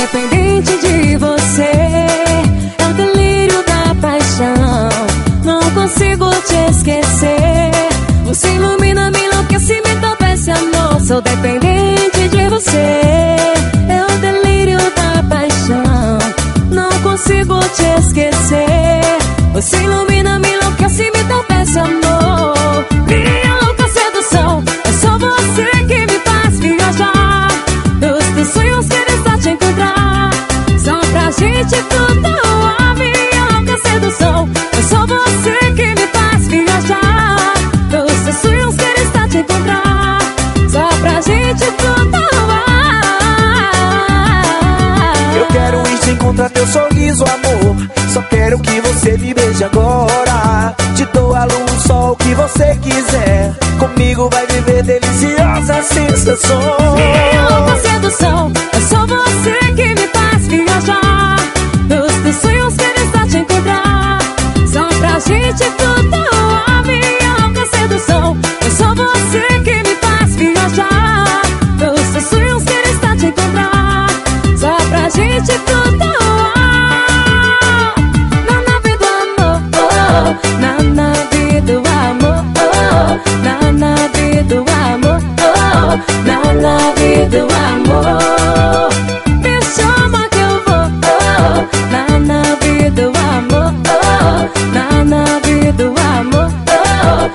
dependente de você. É o delírio da paixão. Não consigo te esquecer. Você ilumina, me enlouquece, me topa esse amor. Sou dependente de você. É o delírio da paixão. Não consigo te esquecer. Você ilumina, me enlouquece, me topa esse amor. Você me beije agora. Te dou a luz, o sol que você quiser. Comigo vai viver deliciosas sensações. Minha louca sedução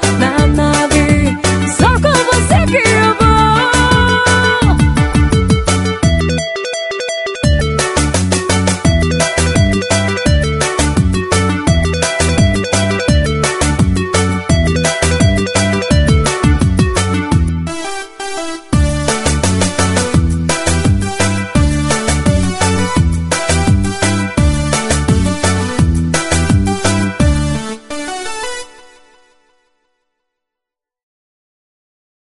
help.